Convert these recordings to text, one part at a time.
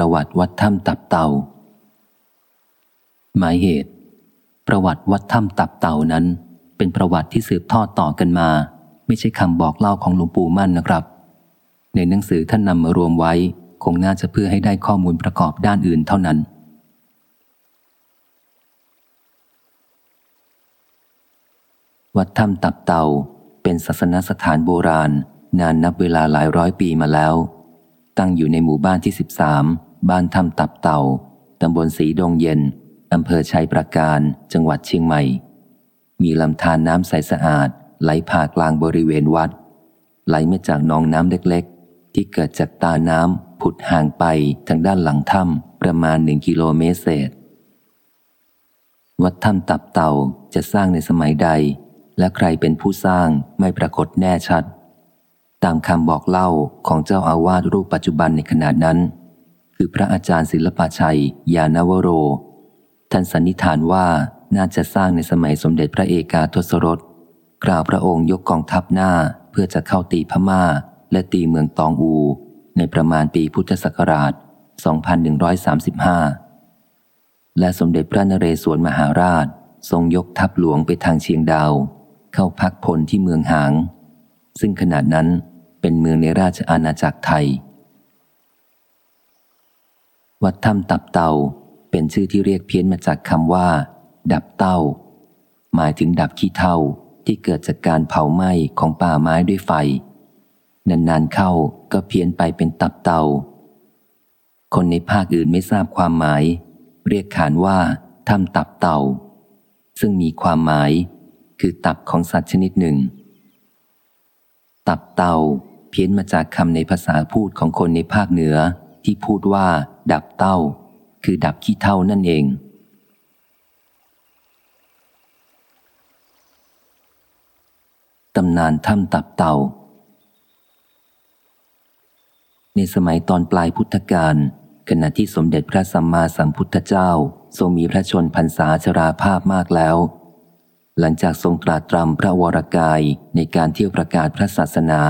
ประวัติวัดถ้ำตับเต่า หมายเหตุ ประวัติวัดถ้ำตับเต่านั้น เป็นประวัติที่สืบทอดต่อกันมา ไม่ใช่คำบอกเล่าของหลวงปู่มั่นนะครับ ในหนังสือท่านนำมารวมไว้ คงน่าจะเพื่อให้ได้ข้อมูลประกอบด้านอื่นเท่านั้น วัดถ้ำตับเต่าเป็นศาสนสถานโบราณ นานนับเวลาหลายร้อยปีมาแล้ว ตั้งอยู่ในหมู่บ้านที่ 13 บ้านถ้ำตับเต่า ตำบลสีดงเย็น อำเภอชัยประการ จังหวัดเชียงใหม่ มีลำธารน้ำใสสะอาด ไหลผ่ากลางบริเวณวัด ไหลมาจากหนองน้ำเล็กๆ ที่เกิดจากตาน้ำผุดห่างไปทางด้านหลังถ้ำประมาณหนึ่งกิโลเมตรเศษ วัดถ้ำตับเต่าจะสร้างในสมัยใด และใครเป็นผู้สร้างไม่ปรากฏแน่ชัด ตามคำบอกเล่าของเจ้าอาวาสรูปปัจจุบันในขณะนั้น คือพระอาจารย์ศิลปชัย ยานวโร ท่านสันนิษฐานว่าน่าจะสร้างในสมัยสมเด็จพระเอกาทศรถกล่าวพระองค์ยกกองทัพหน้าเพื่อจะเข้าตีพม่า และตีเมืองตองอู ในประมาณปีพุทธศักราช 2135 และสมเด็จพระนเรศวรมหาราช ทรงยกทัพหลวงไปทางเชียงดาว เข้าพักพลที่เมืองหาง ซึ่งขนาดนั้นเป็นเมืองในราชอาณาจักรไทย วัดถ้ำตับเต่าเป็นชื่อที่เรียกเพี้ยนมาจากคำว่า ดับเต้า หมายถึงดับขี้เท่าที่เกิดจากการเผาไหม้ของป่าไม้ด้วยไฟ นานๆเข้าก็เพี้ยนไปเป็นตับเต่าคนในภาคอื่นไม่ทราบความหมาย เรียกขานว่าถ้ำตับเต่าซึ่งมีความหมายคือตับของสัตว์ชนิดหนึ่ง ตับเต่าเพี้ยนมาจากคำในภาษาพูดของคนในภาคเหนือ ที่พูดว่า ดับเต้า คือดับขี้เท่านั่นเอง ตำนานถ้ำตับเต่า ในสมัยตอนปลายพุทธกาลขณะที่สมเด็จพระสัมมาสัมพุทธเจ้า ทรงมีพระชนพรรษาชราภาพมากแล้ว หลังจากทรงตราตรำพระวรกายในการเที่ยวประกาศพระศาสนา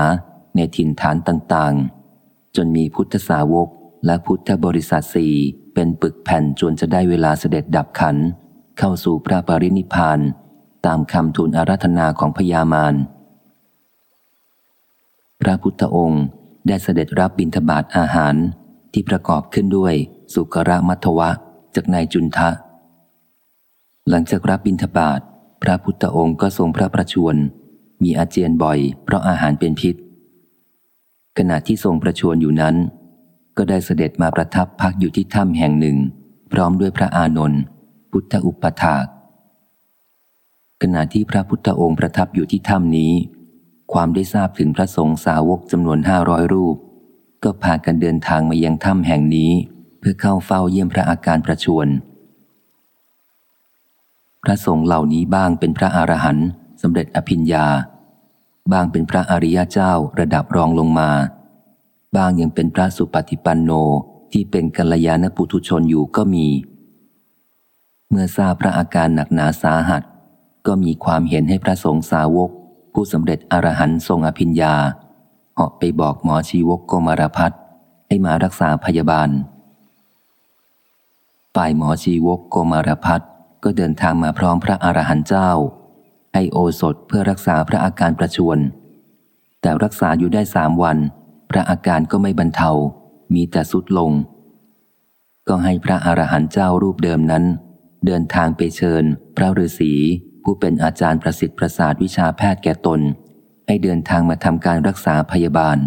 ในถิ่นฐานต่างๆ จนมีพุทธสาวก และพุทธบริษัทสี่เป็นปึกแผ่นจนจะได้เวลาเสด็จดับขัน เข้าสู่พระปรินิพาน ตามคำทูลอารัธนาของพญามารพระพุทธองค์ได้เสด็จรับบิณฑบาตอาหารที่ประกอบขึ้นด้วยสุกระมัทวะจากนายจุนทะ หลังจากรับบิณฑบาตพระพุทธองค์ก็ทรงพระประชวรมีอาเจียนบ่อยเพราะอาหารเป็นพิษ ขณะที่ทรงประชวรอยู่นั้น ก็ได้เสด็จมาประทับพักอยู่ที่ถ้ำแห่งหนึ่ง พร้อมด้วยพระอานนท์พุทธอุปถากขณะที่พระพุทธองค์ประทับอยู่ที่ถ้ำนี้ ความได้ทราบถึงพระสงฆ์สาวกจำนวนห้าร้อยรูป ก็พากันเดินทางมายังถ้ำแห่งนี้ เพื่อเข้าเฝ้าเยี่ยมพระอาการประชวรพระสงฆ์เหล่านี้บ้างเป็นพระอรหันต์สำเร็จอภิญญา บ้างเป็นพระอริยเจ้าระดับรองลงมา บางยังเป็นพระสุปฏิปันโนที่เป็นกัลยาณปุถุชนอยู่ก็มี เมื่อทราบพระอาการหนักหนาสาหัส ก็มีความเห็นให้พระสงฆ์สาวก ผู้สำเร็จอรหันต์ทรงอภิญญาเหาะไปบอกหมอชีวกโกมารพัฒให้มารักษาพยาบาล ฝ่ายหมอชีวกโกมารพัฒก็เดินทางมาพร้อมพระอรหันต์เจ้า ให้โอสถเพื่อรักษาพระอาการประชวรแต่รักษาอยู่ได้สามวัน พระอาการก็ไม่บรรเทา มีแต่สุดลง ก็ให้พระอรหันต์เจ้ารูปเดิมนั้น เดินทางไปเชิญ พระฤาษีผู้เป็นอาจารย์ประสิทธิ์ประสาทวิชาแพทย์แก่ตน ให้เดินทางมาทำการรักษาพยาบาล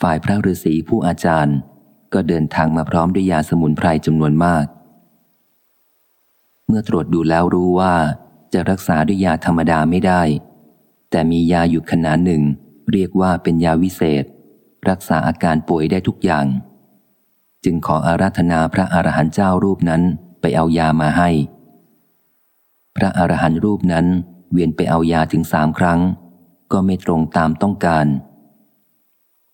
ฝ่ายพระฤาษีผู้อาจารย์ ก็เดินทางมาพร้อมด้วยยาสมุนไพรจำนวนมาก เมื่อตรวจดูแล้วรู้ว่าจะรักษาด้วยยาธรรมดาไม่ได้ แต่มียาอยู่ขนาดหนึ่ง เรียกว่าเป็นยาวิเศษ รักษาอาการป่วยได้ทุกอย่าง จึงขออาราธนาพระอรหันต์เจ้ารูปนั้นไปเอายามาให้ พระอรหันต์รูปนั้นเวียนไปเอายาถึงสามครั้ง ก็ไม่ตรงตามต้องการ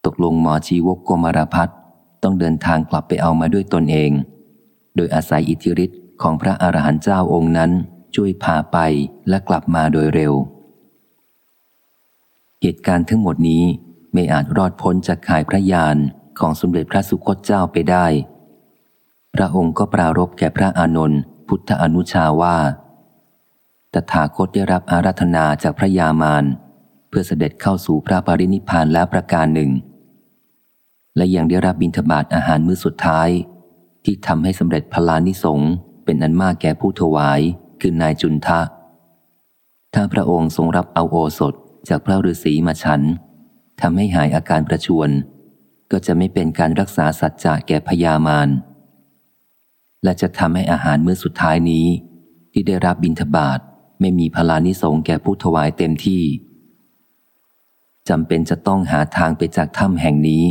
ตกลงหมอชีวกโกมารพัฒต้องเดินทางกลับไปเอามาด้วยตนเอง โดยอาศัยอิทธิฤทธิ์ของพระอรหันต์เจ้าองค์นั้นช่วยพาไปและกลับมาโดยเร็ว เหตุการณ์ทั้งหมดนี้ไม่อาจรอดพ้นจากข่ายพระยานของสมเด็จพระสุคตเจ้าไปได้ พระองค์ก็ปรารบแก่พระอานนท์พุทธอนุชาว่า ตถาคตได้รับอาราธนาจากพระยามารเพื่อเสด็จเข้าสู่พระปรินิพานแล้วประการหนึ่ง และยังได้รับบิณฑบาตอาหารมื้อสุดท้าย ที่ทำให้สำเร็จพลานิสงเป็นอันมากแก่ผู้ถวายคือนายจุนทะ ถ้าพระองค์ทรงรับเอาโอสถ จากพระฤาษีมาฉันทำให้หายอาการประชวน ก็จะไม่เป็นการรักษาสัจจะแก่พยามารและจะทำให้อาหารมื้อสุดท้ายนี้ ที่ได้รับบิณฑบาตไม่มีพลานิสงแก่ผู้ถวายเต็มที่จำเป็นจะต้องหาทางไปจากถ้ำแห่งนี้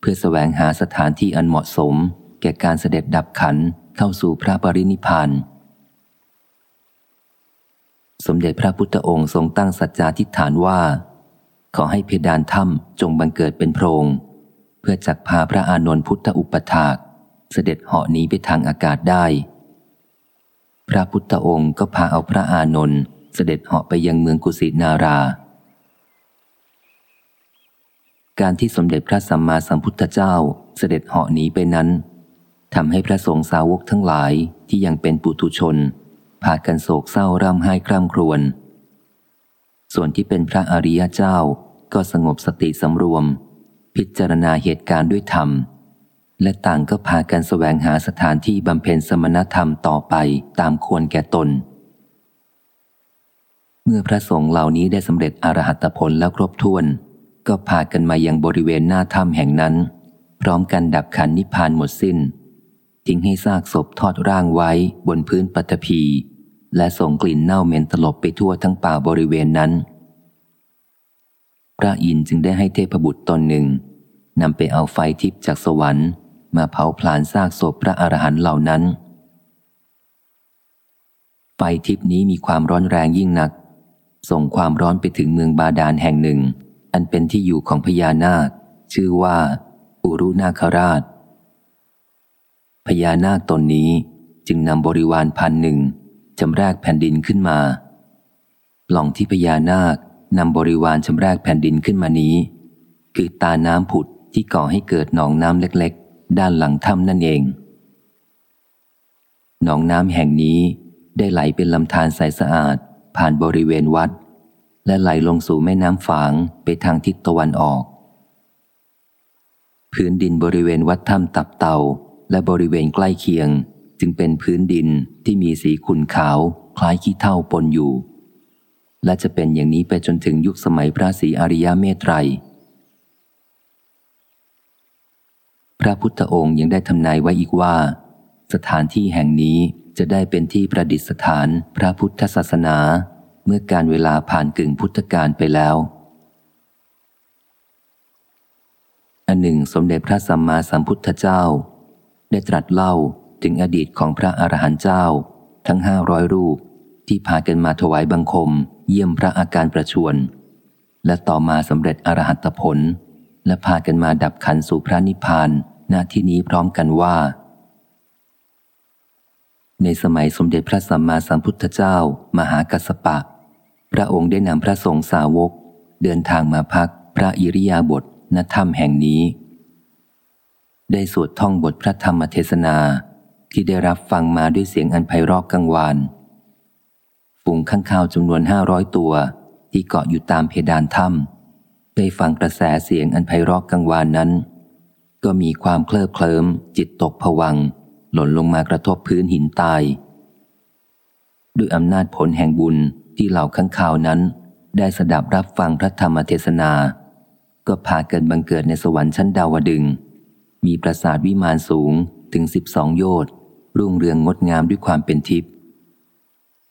เพื่อสแสวงหาสถานที่อันเหมาะสม แก่การเสด็จดับขันเข้าสู่พระปรินิพาน สมเด็จพระพุทธองค์ทรงตั้งสัจจาทิฏฐานว่า ขอให้เพดานถ้ำจงบังเกิดเป็นโพรง เพื่อจักพาพระอานนท์พุทธอุปถาก เสด็จเหาะหนีไปทางอากาศได้ พระพุทธองค์ก็พาเอาพระอานนท์เสด็จเหาะไปยังเมืองกุสินารา การที่สมเด็จพระสัมมาสัมพุทธเจ้าเสด็จเหาะหนีไปนั้นทำให้พระสงฆ์สาวกทั้งหลายที่ยังเป็นปุถุชน พากันโศกเศร้าร่ำไห้คร่ำครวญ ส่วนที่เป็นพระอริยเจ้าก็สงบสติสำรวม พิจารณาเหตุการณ์ด้วยธรรม และต่างก็พากันสแสวงหาสถานที่บำเพ็ญสมณธรรมต่อไปตามควรแก่ตน เมื่อพระสงฆ์เหล่านี้ได้สำเร็จอรหัตผลแล้วครบถ้วน ก็พากันมายังบริเวณหน้าถ้ำแห่งนั้น พร้อมกันดับขันนิพพานหมดสิน้น ทิ้งให้ซากศพทอดร่างไว้บนพื้นปัตภีและส่งกลิ่นเน่าเหม็นตลบไปทั่วทั้งป่าบริเวณนั้น พระอินทร์จึงได้ให้เทพบุตรตนหนึ่งนำไปเอาไฟทิพย์จากสวรรค์มาเผาผลาญซากศพพระอรหันต์เหล่านั้น ไฟทิพย์นี้มีความร้อนแรงยิ่งนัก ส่งความร้อนไปถึงเมืองบาดาลแห่งหนึ่ง อันเป็นที่อยู่ของพญานาค ชื่อว่า อุรุนาคราช พญานาคตนนี้จึงนำบริวารพันหนึ่งจำแรกแผ่นดินขึ้นมาหล่องที่พญานาคนำบริวารจำแรกแผ่นดินขึ้นมานี้ คือตาน้ำผุดที่ก่อให้เกิดหนองน้ำเล็กๆ ด้านหลังถ้ำนั่นเอง หนองน้ำแห่งนี้ได้ไหลเป็นลำธารใสสะอาด ผ่านบริเวณวัด และไหลลงสู่แม่น้ำฝางไปทางทิศตะวันออก พื้นดินบริเวณวัดถ้ำตับเตา และบริเวณใกล้เคียง จึงเป็นพื้นดินที่มีสีขุ่นขาว คล้ายขี้เท่าปนอยู่ และจะเป็นอย่างนี้ไปจนถึงยุคสมัยพระศรีอริยเมตไตรพระพุทธองค์ยังได้ทำนายไว้อีกว่า สถานที่แห่งนี้จะได้เป็นที่ประดิษฐานพระพุทธศาสนา เมื่อการเวลาผ่านกึ่งพุทธกาลไปแล้วอันหนึ่งสมเด็จพระสัมมาสัมพุทธเจ้า ได้ตรัสเล่าถึงอดีตของพระอรหันต์เจ้า ทั้งห้าร้อยรูปที่พากันมาถวายบังคม เยี่ยมพระอาการประชวน และต่อมาสำเร็จอรหัตผล และพากันมาดับขันสู่พระนิพพานหน้าที่นี้พร้อมกันว่า ในสมัยสมเด็จพระสัมมาสัมพุทธเจ้า มหากัสสปะ พระองค์ได้นำพระสงฆ์สาวก เดินทางมาพักพระอิริยาบถณธรรมแห่งนี้ ได้สวดท่องบทพระธรรมเทศนาที่ได้รับฟังมาด้วยเสียงอันไพเราะกังวานฝูงข้างข่าวจำนวนห้าร้อยตัว ที่เกาะอยู่ตามเพดานถ้ำได้ฟังกระแสเสียงอันไพเราะกังวานนั้น ก็มีความเคลิบเคลิ้มจิตตกผวัง หล่นลงมากระทบพื้นหินตาย ด้วยอำนาจผลแห่งบุญที่เหล่าข้างข่าวนั้น ได้สดับรับฟังพระธรรมเทศนา ก็พาเกิดบังเกิดในสวรรค์ชั้นดาวดึง มีปราสาทวิมานสูงถึงสิบสองโยชน์รุ่งเรืองงดงามด้วยความเป็นทิพย์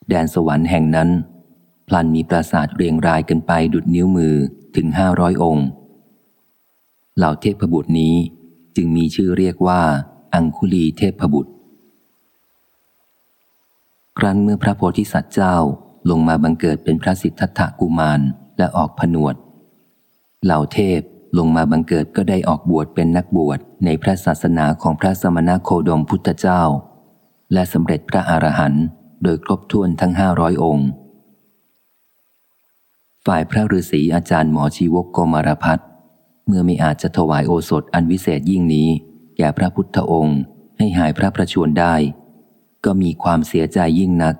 แดนสวรรค์แห่งนั้น พลันมีปราสาทเรียงรายกันไปดุดนิ้วมือถึงห้าร้อยองค์ เหล่าเทพบุตรนี้จึงมีชื่อเรียกว่า อังคุลีเทพบุตร ครั้นเมื่อพระโพธิสัตว์เจ้าลงมาบังเกิดเป็นพระสิทธัตถกุมารและออกผนวด เหล่าเทพ ลงมาบังเกิดก็ได้ออกบวชเป็นนักบวชในพระศาสนาของพระสมณโคดมพุทธเจ้า และสำเร็จพระอรหันต์โดยครบถ้วนทั้งห้าร้อยองค์ ฝ่ายพระฤาษีอาจารย์หมอชีวกโกมารพัฒเมื่อไม่อาจจะถวายโอสถอันวิเศษยิ่งนี้ แก่พระพุทธองค์ให้หายพระประชวรได้ ก็มีความเสียใจยิ่งนัก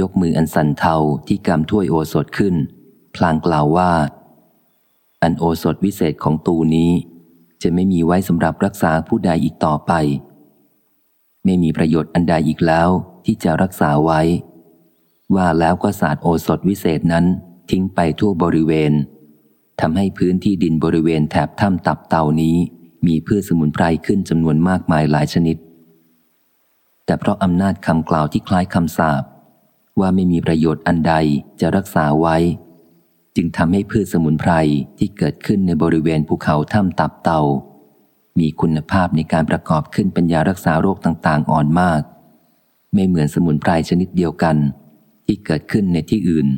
ยกมืออันสันเทาที่กำถ้วยโอสถขึ้น พลางกล่าวว่า อันโอสถวิเศษของตูนี้ จะไม่มีไว้สำหรับรักษาผู้ใดอีกต่อไป ไม่มีประโยชน์อันใดอีกแล้วที่จะรักษาไว้ ว่าแล้วก็ศาสาดโอสถวิเศษนั้นทิ้งไปทั่วบริเวณทำให้พื้นที่ดินบริเวณแถบถ้ำตับเต่านี้ มีพืชสมุนไพรขึ้นจำนวนมากมายหลายชนิด แต่เพราะอำนาจคำกล่าวที่คล้ายคำสาปว่าไม่มีประโยชน์อันใดจะรักษาไว้ จึงทำให้พืชสมุนไพรที่เกิดขึ้นในบริเวณภูเขาถ้ำตับเต่ามีคุณภาพในการประกอบขึ้นเป็นยารักษาโรคต่างๆ อ่อนมาก ไม่เหมือนสมุนไพรชนิดเดียวกัน ที่เกิดขึ้นในที่อื่น